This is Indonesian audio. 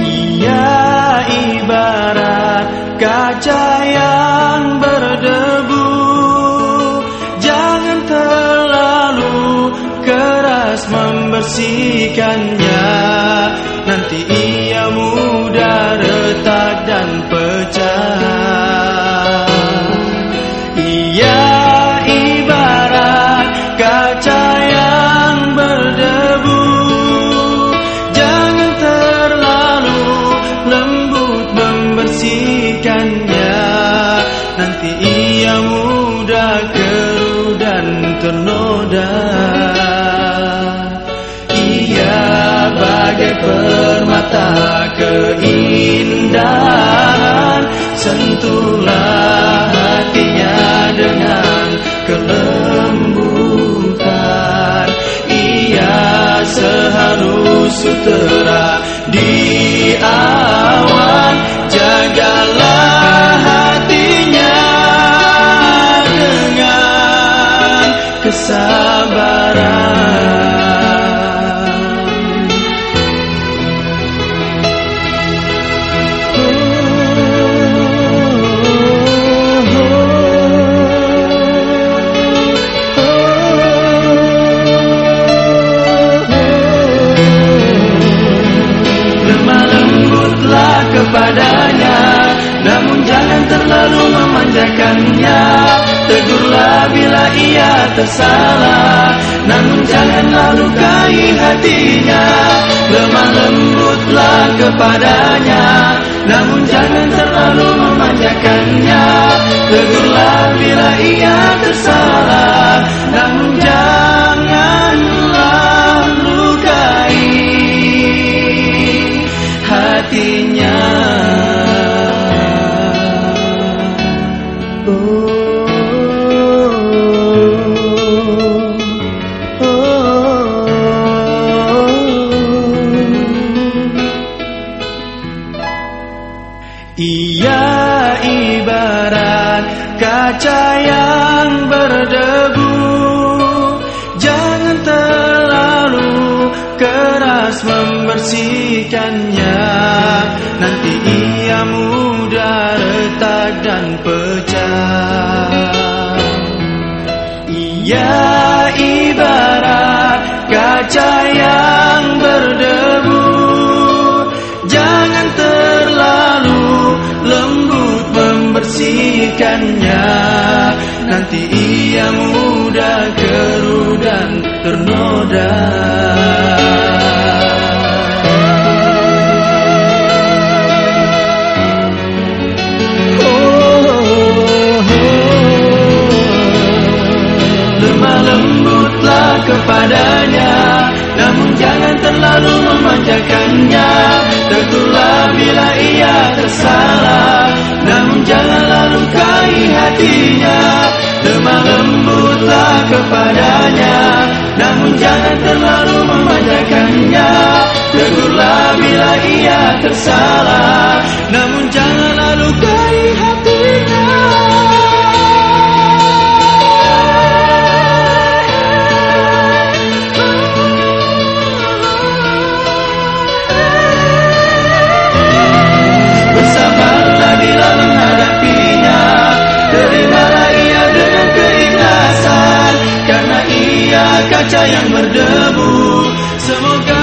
Ia ibarat kaca yang berdebu. Jangan terlalu keras membersihkannya. Nanti lembut membersihkannya. Nanti ia mudah keruh dan ternoda. Ia bagai permata keindahan. Sentuhlah hatinya dengan kelembutan. Ia sehalus sutera di awan one. Memanjakannya Tegurlah bila ia tersalah. Namun janganlah lukai hatinya. Lemah lembutlah kepadanya. Namun jangan terlalu memanjakannya. Tegurlah bila ia tersalah Ia ibarat kaca yang berdebu. Jangan terlalu keras membersihkannya. Nanti ia mudah retak dan pecah. Ia ibarat kaca yang Nanti ia mudah keruh dan ternoda. Lembutlah kepadanya Namun jangan terlalu memanjakannya. Tegurlah bila ia hatinya. Lemah lembutlah kepadanya Namun jangan terlalu memanjakannya Tegurlah bila ia tersalah Namun janganlah kaca yang berdebu. Semoga